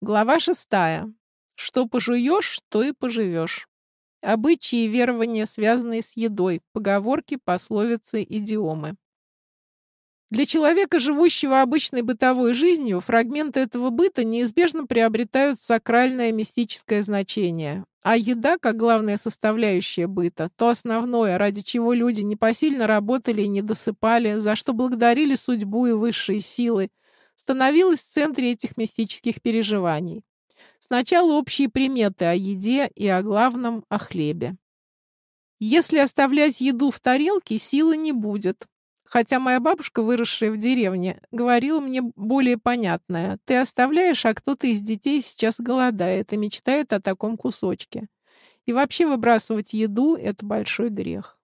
Глава шестая. Что пожуешь, то и поживешь. Обычаи и верования, связанные с едой, поговорки, пословицы, идиомы. Для человека, живущего обычной бытовой жизнью, фрагменты этого быта неизбежно приобретают сакральное мистическое значение. А еда, как главная составляющая быта, то основное, ради чего люди непосильно работали и не досыпали, за что благодарили судьбу и высшие силы, становилась в центре этих мистических переживаний. Сначала общие приметы о еде и о главном – о хлебе. Если оставлять еду в тарелке, силы не будет, Хотя моя бабушка, выросшая в деревне, говорила мне более понятное. Ты оставляешь, а кто-то из детей сейчас голодает и мечтает о таком кусочке. И вообще выбрасывать еду – это большой грех.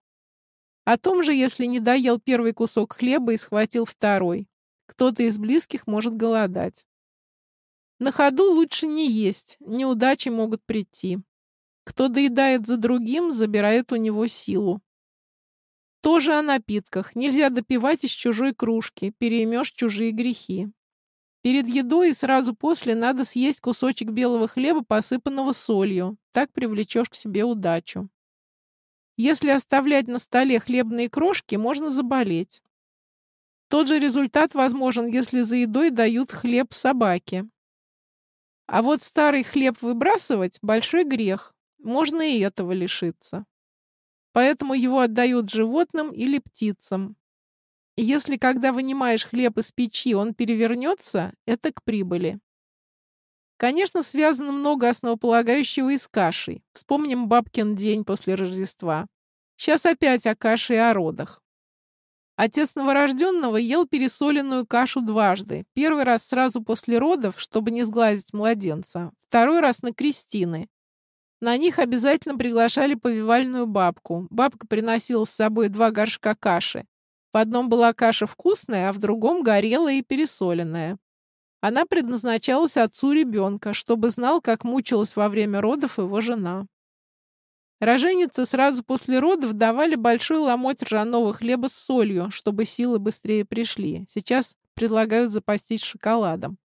О том же, если не доел первый кусок хлеба и схватил второй. Кто-то из близких может голодать. На ходу лучше не есть, неудачи могут прийти. Кто доедает за другим, забирает у него силу. Тоже о напитках. Нельзя допивать из чужой кружки, переймешь чужие грехи. Перед едой и сразу после надо съесть кусочек белого хлеба, посыпанного солью. Так привлечешь к себе удачу. Если оставлять на столе хлебные крошки, можно заболеть. Тот же результат возможен, если за едой дают хлеб собаке. А вот старый хлеб выбрасывать – большой грех. Можно и этого лишиться поэтому его отдают животным или птицам. если когда вынимаешь хлеб из печи, он перевернется, это к прибыли. Конечно, связано много основополагающего и с кашей. Вспомним бабкин день после Рождества. Сейчас опять о каше и о родах. Отец новорожденного ел пересоленную кашу дважды. Первый раз сразу после родов, чтобы не сглазить младенца. Второй раз на крестины, на них обязательно приглашали повивальную бабку. Бабка приносила с собой два горшка каши. В одном была каша вкусная, а в другом горелая и пересоленная. Она предназначалась отцу ребенка, чтобы знал, как мучилась во время родов его жена. Роженице сразу после родов давали большой ломоть ржаного хлеба с солью, чтобы силы быстрее пришли. Сейчас предлагают запастись шоколадом.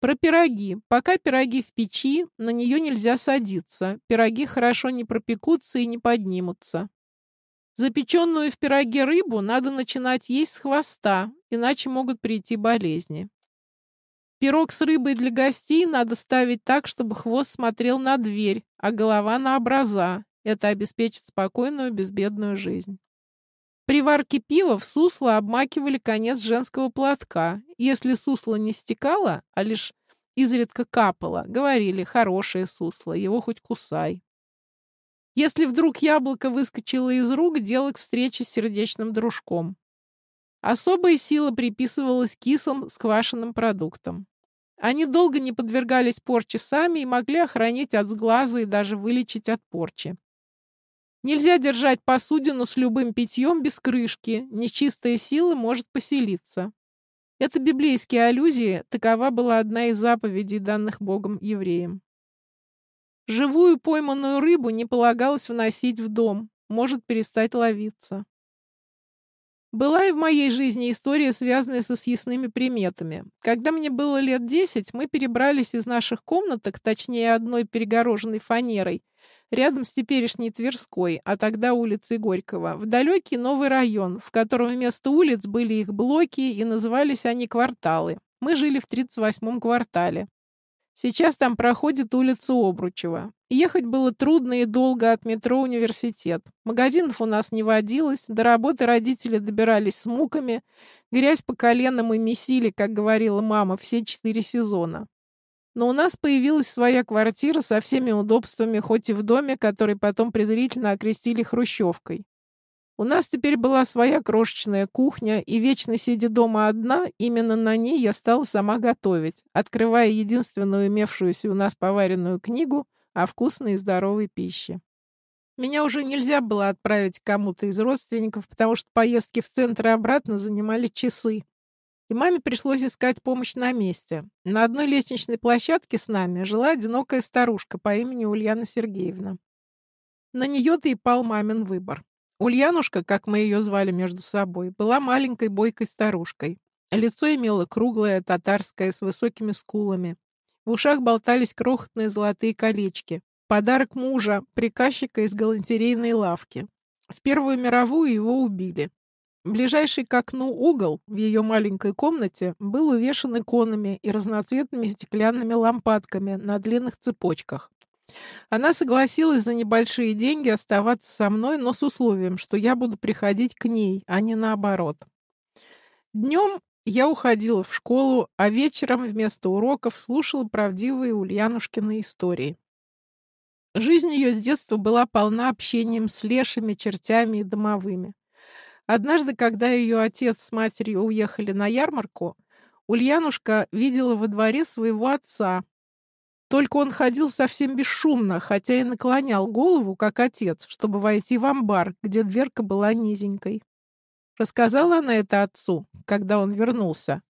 Про пироги. Пока пироги в печи, на нее нельзя садиться. Пироги хорошо не пропекутся и не поднимутся. Запеченную в пироге рыбу надо начинать есть с хвоста, иначе могут прийти болезни. Пирог с рыбой для гостей надо ставить так, чтобы хвост смотрел на дверь, а голова на образа. Это обеспечит спокойную, безбедную жизнь. При варке пива в сусло обмакивали конец женского платка. Если сусло не стекало, а лишь изредка капало, говорили «хорошее сусло, его хоть кусай». Если вдруг яблоко выскочило из рук, дело к встрече с сердечным дружком. Особая сила приписывалась кислым сквашенным продуктам. Они долго не подвергались порче сами и могли охранить от сглаза и даже вылечить от порчи. Нельзя держать посудину с любым питьем без крышки, нечистая сила может поселиться. Это библейские аллюзии, такова была одна из заповедей, данных Богом евреям. Живую пойманную рыбу не полагалось вносить в дом, может перестать ловиться. Была и в моей жизни история, связанная со съестными приметами. Когда мне было лет десять, мы перебрались из наших комнаток, точнее одной перегороженной фанерой, рядом с теперешней Тверской, а тогда улицей Горького, в далекий новый район, в котором вместо улиц были их блоки и назывались они кварталы. Мы жили в 38-м квартале. Сейчас там проходит улица Обручева. Ехать было трудно и долго от метро «Университет». Магазинов у нас не водилось, до работы родители добирались с муками, грязь по коленам и месили, как говорила мама, все четыре сезона. Но у нас появилась своя квартира со всеми удобствами, хоть и в доме, который потом презрительно окрестили хрущевкой. У нас теперь была своя крошечная кухня, и вечно сидя дома одна, именно на ней я стала сама готовить, открывая единственную имевшуюся у нас поваренную книгу о вкусной и здоровой пище. Меня уже нельзя было отправить кому-то из родственников, потому что поездки в центр и обратно занимали часы, и маме пришлось искать помощь на месте. На одной лестничной площадке с нами жила одинокая старушка по имени Ульяна Сергеевна. На нее-то и пал мамин выбор. Ульянушка, как мы ее звали между собой, была маленькой бойкой старушкой. Лицо имело круглое, татарское, с высокими скулами. В ушах болтались крохотные золотые колечки. Подарок мужа, приказчика из галантерейной лавки. В Первую мировую его убили. Ближайший к окну угол в ее маленькой комнате был увешан иконами и разноцветными стеклянными лампадками на длинных цепочках. Она согласилась за небольшие деньги оставаться со мной, но с условием, что я буду приходить к ней, а не наоборот. Днем я уходила в школу, а вечером вместо уроков слушала правдивые Ульянушкины истории. Жизнь ее с детства была полна общением с лешими, чертями и домовыми. Однажды, когда ее отец с матерью уехали на ярмарку, Ульянушка видела во дворе своего отца. Только он ходил совсем бесшумно, хотя и наклонял голову, как отец, чтобы войти в амбар, где дверка была низенькой. Рассказала она это отцу, когда он вернулся.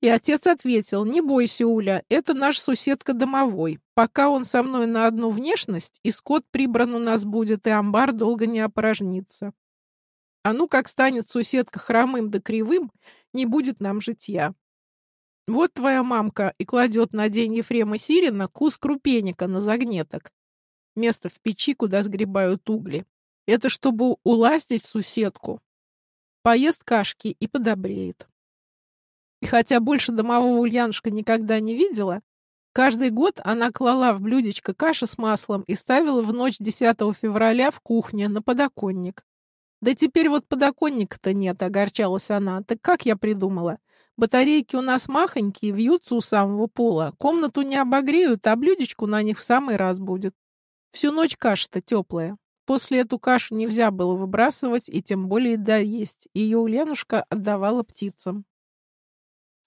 И отец ответил, не бойся, Уля, это наш соседка домовой. Пока он со мной на одну внешность, и скот прибран у нас будет, и амбар долго не опорожнится. А ну, как станет суседка хромым да кривым, не будет нам житья. Вот твоя мамка и кладет на день Ефрема Сирина кус крупеника на загнеток. Место в печи, куда сгребают угли. Это чтобы уластить суседку. Поест кашки и подобреет. И хотя больше домового Ульянушка никогда не видела, каждый год она клала в блюдечко каши с маслом и ставила в ночь 10 февраля в кухне на подоконник. Да теперь вот подоконника-то нет, огорчалась она. Так как я придумала? Батарейки у нас махонькие, вьются у самого пола. Комнату не обогреют, а блюдечку на них в самый раз будет. Всю ночь каша-то теплая. После эту кашу нельзя было выбрасывать и тем более доесть. Ее Ульянушка отдавала птицам.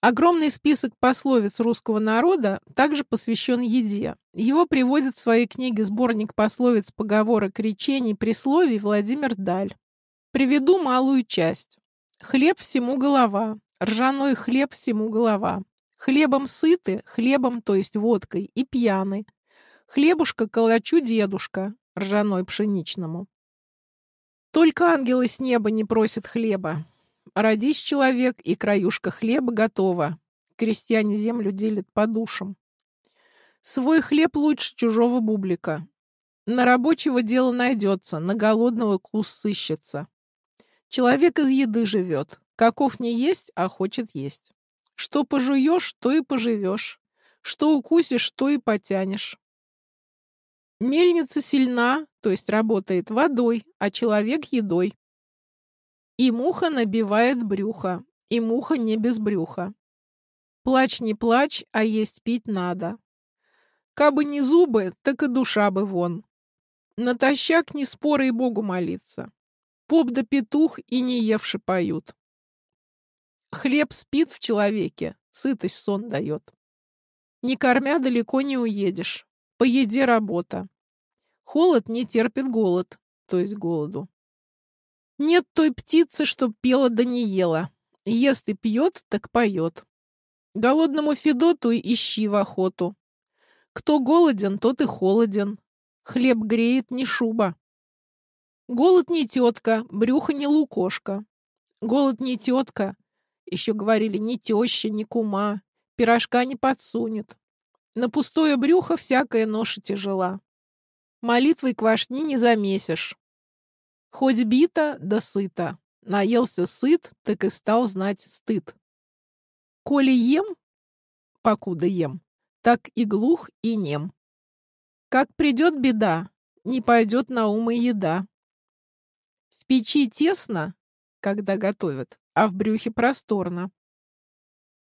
Огромный список пословиц русского народа также посвящен еде. Его приводит в своей книге сборник пословиц, поговорок, речений, присловий Владимир Даль. Приведу малую часть. Хлеб всему голова, ржаной хлеб всему голова. Хлебом сыты, хлебом, то есть водкой, и пьяны. Хлебушка калачу дедушка, ржаной пшеничному. Только ангелы с неба не просят хлеба. Родись человек, и краюшка хлеба готова. Крестьяне землю делят по душам. Свой хлеб лучше чужого бублика. На рабочего дело найдется, на голодного кус сыщется. Человек из еды живет. Каков не есть, а хочет есть. Что пожуешь, то и поживешь. Что укусишь, то и потянешь. Мельница сильна, то есть работает водой, а человек едой. И муха набивает брюхо, и муха не без брюха. Плачь не плачь, а есть пить надо. Кабы не зубы, так и душа бы вон. Натощак не споры и Богу молиться. Поп да петух и не евши поют. Хлеб спит в человеке, сытость сон дает. Не кормя далеко не уедешь. По еде работа. Холод не терпит голод, то есть голоду. Нет той птицы, чтоб пела да не ела. Ест и пьет, так поет. Голодному Федоту ищи в охоту. Кто голоден, тот и холоден. Хлеб греет не шуба. Голод не тетка, брюхо не лукошка. Голод не тетка, еще говорили, не теща, не кума, пирожка не подсунет. На пустое брюхо всякая ноша тяжела. Молитвой квашни не замесишь. Хоть бита, да сыта. Наелся сыт, так и стал знать стыд. Коли ем, покуда ем, так и глух, и нем. Как придет беда, не пойдет на ум и еда печи тесно, когда готовят, а в брюхе просторно.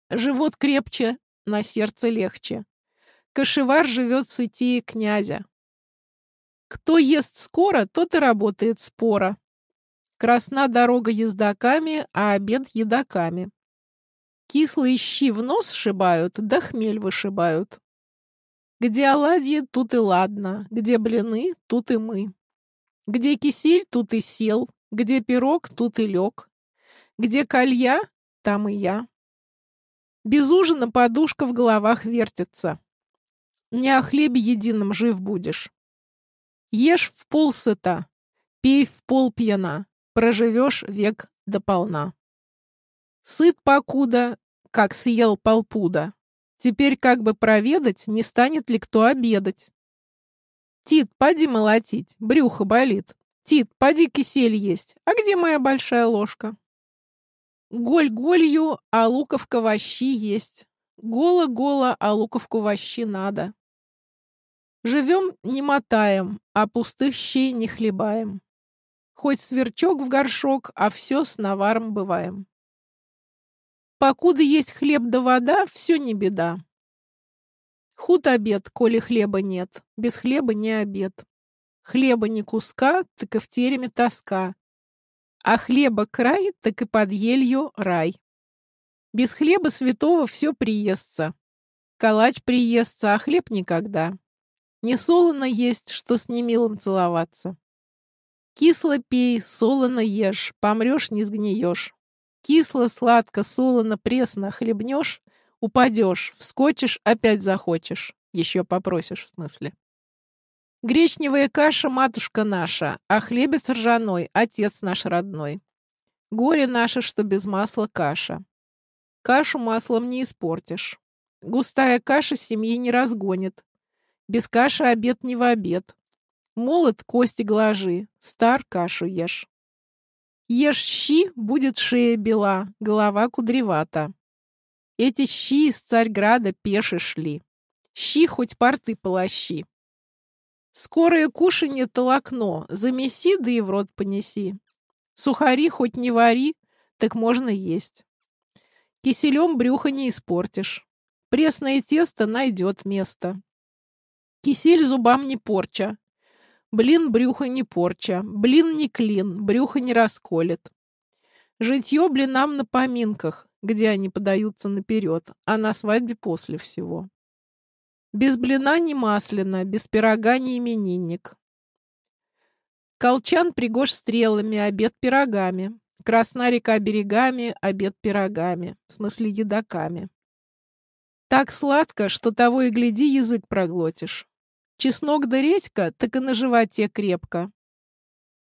Живот крепче, на сердце легче. Кошевар живет сытее князя. Кто ест скоро, тот и работает споро. Красна дорога ездаками, а обед едоками. Кислые щи в нос сшибают, да хмель вышибают. Где оладьи, тут и ладно, где блины, тут и мы. Где кисель, тут и сел, где пирог, тут и лег. Где колья, там и я. Без ужина подушка в головах вертится. Не о хлебе едином жив будешь. Ешь в пол сыта, пей в пол пьяна, проживешь век до полна. Сыт покуда, как съел полпуда. Теперь как бы проведать, не станет ли кто обедать. Тит, поди молотить, брюхо болит. Тит, поди кисель есть. А где моя большая ложка? Голь голью, а луковка вощи есть. Голо-голо, а луковку вощи надо. Живем не мотаем, а пустых щей не хлебаем. Хоть сверчок в горшок, а все с наваром бываем. Покуда есть хлеб да вода, все не беда. Худ обед, коли хлеба нет, без хлеба не обед. Хлеба не куска, так и в тереме тоска. А хлеба край, так и под елью рай. Без хлеба святого все приестся. Калач приестся, а хлеб никогда. Не солоно есть, что с немилым целоваться. Кисло пей, солоно ешь, помрешь, не сгниешь. Кисло, сладко, солоно, пресно хлебнешь, упадешь, вскочишь, опять захочешь. Еще попросишь, в смысле. Гречневая каша — матушка наша, а хлебец ржаной — отец наш родной. Горе наше, что без масла каша. Кашу маслом не испортишь. Густая каша семьи не разгонит. Без каши обед не в обед. Молод кости глажи, стар кашу ешь. Ешь щи, будет шея бела, голова кудревата. Эти щи из Царьграда пеши шли. Щи хоть порты полощи. Скорое кушанье толокно, замеси, да и в рот понеси. Сухари хоть не вари, так можно есть. Киселем брюха не испортишь. Пресное тесто найдет место. Кисель зубам не порча. Блин брюхо не порча. Блин не клин, брюхо не расколет. Житье блинам на поминках, где они подаются наперед, а на свадьбе после всего. Без блина не масляно, без пирога не именинник. Колчан пригож стрелами, обед пирогами. Красна река берегами, обед пирогами, в смысле едоками. Так сладко, что того и гляди, язык проглотишь. Чеснок да редька, так и на животе крепко.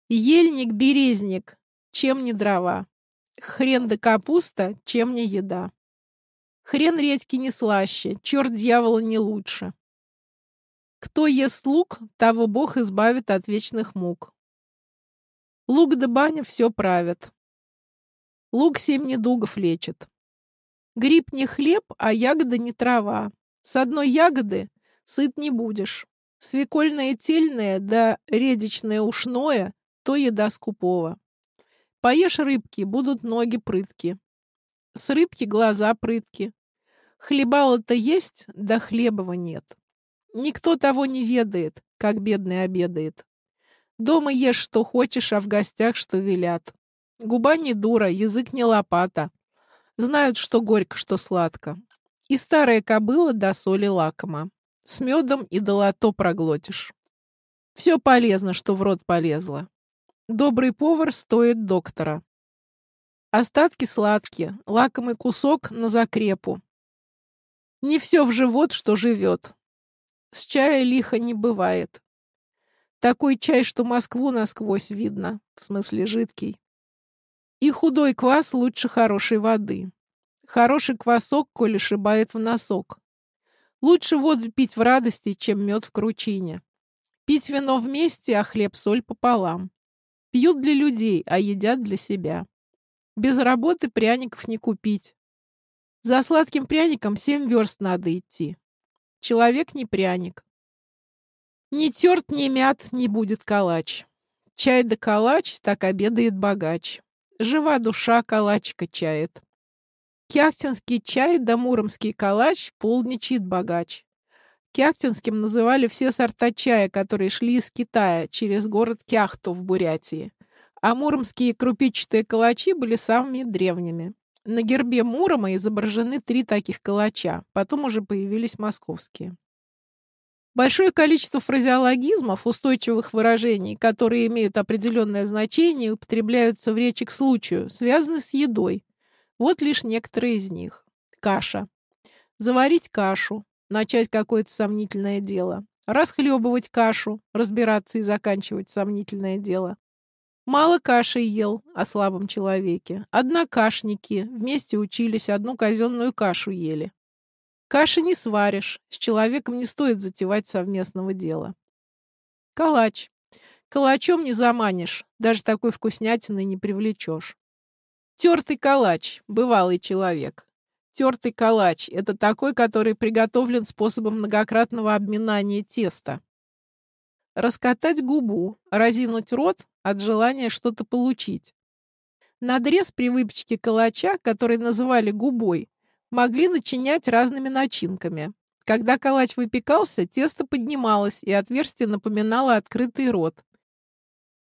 Ельник, березник, чем не дрова. Хрен да капуста, чем не еда. Хрен редьки не слаще, черт дьявола не лучше. Кто ест лук, того Бог избавит от вечных мук. Лук да баня все правят. Лук семь недугов лечит. Гриб не хлеб, а ягода не трава. С одной ягоды сыт не будешь. Свекольное тельное да редичное ушное — то еда скупого. Поешь рыбки, будут ноги прытки. С рыбки глаза прытки. Хлебало-то есть, да хлебова нет. Никто того не ведает, как бедный обедает. Дома ешь, что хочешь, а в гостях, что велят. Губа не дура, язык не лопата. Знают, что горько, что сладко. И старая кобыла до соли лакома. С медом и долото проглотишь. Все полезно, что в рот полезло. Добрый повар стоит доктора. Остатки сладкие, лакомый кусок на закрепу. Не все в живот, что живет. С чая лихо не бывает. Такой чай, что Москву насквозь видно, в смысле жидкий. И худой квас лучше хорошей воды. Хороший квасок, коли шибает в носок. Лучше воду пить в радости, чем мед в кручине. Пить вино вместе, а хлеб-соль пополам. Пьют для людей, а едят для себя. Без работы пряников не купить. За сладким пряником семь верст надо идти. Человек не пряник. Ни терт, ни мят не будет калач. Чай да калач, так обедает богач. Жива душа калачика чает. Кяхтинский чай да муромский калач полничает богач. Кяхтинским называли все сорта чая, которые шли из Китая через город Кяхту в Бурятии. А муромские крупичатые калачи были самыми древними. На гербе Мурома изображены три таких калача, потом уже появились московские. Большое количество фразеологизмов, устойчивых выражений, которые имеют определенное значение и употребляются в речи к случаю, связаны с едой, вот лишь некоторые из них. Каша. Заварить кашу, начать какое-то сомнительное дело. Расхлебывать кашу, разбираться и заканчивать сомнительное дело. Мало каши ел о слабом человеке. Однокашники вместе учились, одну казенную кашу ели. Каши не сваришь, с человеком не стоит затевать совместного дела. Калач. Калачом не заманишь, даже такой вкуснятины не привлечешь. Тертый калач, бывалый человек. Тертый калач – это такой, который приготовлен способом многократного обминания теста. Раскатать губу, разинуть рот от желания что-то получить. Надрез при выпечке калача, который называли губой, могли начинять разными начинками. Когда калач выпекался, тесто поднималось, и отверстие напоминало открытый рот.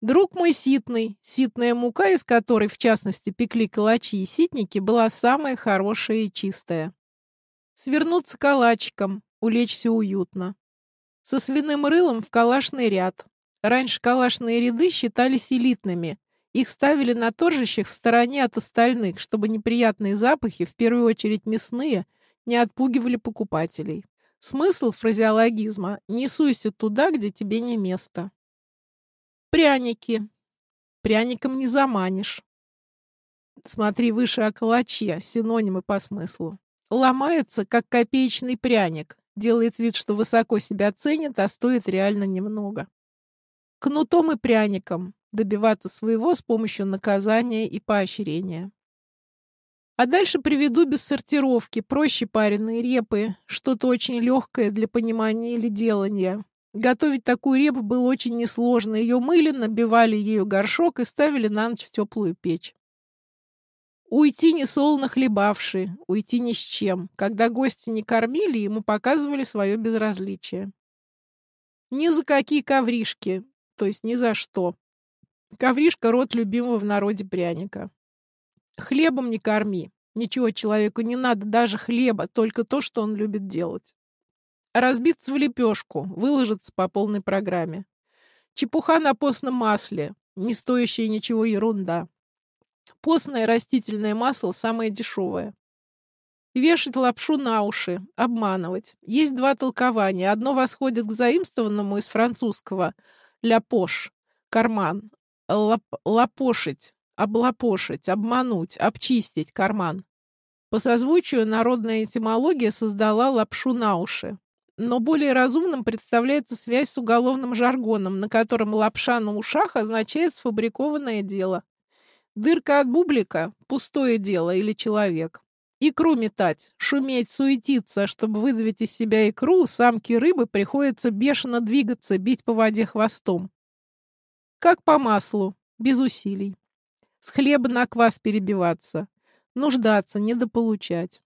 Друг мой ситный, ситная мука, из которой, в частности, пекли калачи и ситники, была самая хорошая и чистая. Свернуться калачиком, улечься уютно. Со свиным рылом в калашный ряд. Раньше калашные ряды считались элитными. Их ставили на торжищах в стороне от остальных, чтобы неприятные запахи, в первую очередь мясные, не отпугивали покупателей. Смысл фразеологизма «не суйся туда, где тебе не место». Пряники. Пряником не заманишь. Смотри выше о калаче, синонимы по смыслу. Ломается, как копеечный пряник. Делает вид, что высоко себя ценит, а стоит реально немного. Кнутом и пряником. Добиваться своего с помощью наказания и поощрения. А дальше приведу без сортировки, проще пареные репы, что-то очень легкое для понимания или делания. Готовить такую репу было очень несложно. Ее мыли, набивали ею горшок и ставили на ночь в теплую печь. Уйти не солоно хлебавши, уйти ни с чем. Когда гости не кормили, ему показывали свое безразличие. Ни за какие ковришки, то есть ни за что. Ковришка — род любимого в народе пряника. Хлебом не корми. Ничего человеку не надо, даже хлеба, только то, что он любит делать. Разбиться в лепешку, выложиться по полной программе. Чепуха на постном масле, не стоящая ничего ерунда. Постное растительное масло самое дешевое. Вешать лапшу на уши, обманывать. Есть два толкования. Одно восходит к заимствованному из французского «ля пош» — карман, лап, лапошить, облапошить, обмануть, обчистить карман. По созвучию народная этимология создала лапшу на уши но более разумным представляется связь с уголовным жаргоном, на котором лапша на ушах означает сфабрикованное дело. Дырка от бублика – пустое дело или человек. Икру метать, шуметь, суетиться, чтобы выдавить из себя икру, самки рыбы приходится бешено двигаться, бить по воде хвостом. Как по маслу, без усилий. С хлеба на квас перебиваться. Нуждаться, недополучать.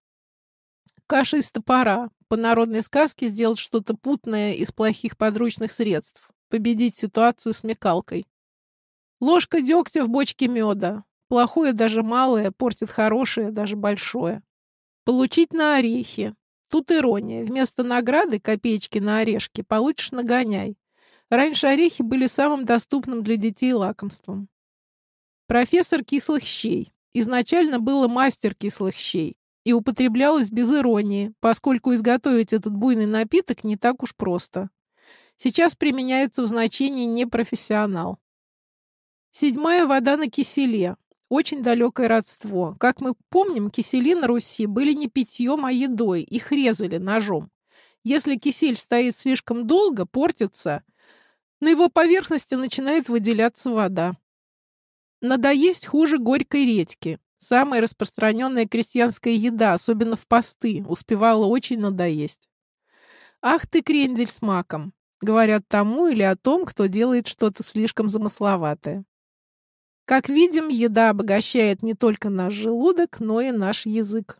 Каша из топора, по народной сказке сделать что-то путное из плохих подручных средств, победить ситуацию смекалкой. Ложка дегтя в бочке меда. Плохое даже малое портит хорошее даже большое. Получить на орехи. Тут ирония. Вместо награды копеечки на орешки получишь нагоняй. Раньше орехи были самым доступным для детей лакомством. Профессор кислых щей. Изначально было мастер кислых щей и употреблялось без иронии, поскольку изготовить этот буйный напиток не так уж просто. Сейчас применяется в значении «непрофессионал». Седьмая вода на киселе. Очень далекое родство. Как мы помним, кисели на Руси были не питьем, а едой. Их резали ножом. Если кисель стоит слишком долго, портится, на его поверхности начинает выделяться вода. Надоесть хуже горькой редьки. Самая распространенная крестьянская еда, особенно в посты, успевала очень надоесть. «Ах ты, крендель с маком!» говорят тому или о том, кто делает что-то слишком замысловатое. Как видим, еда обогащает не только наш желудок, но и наш язык.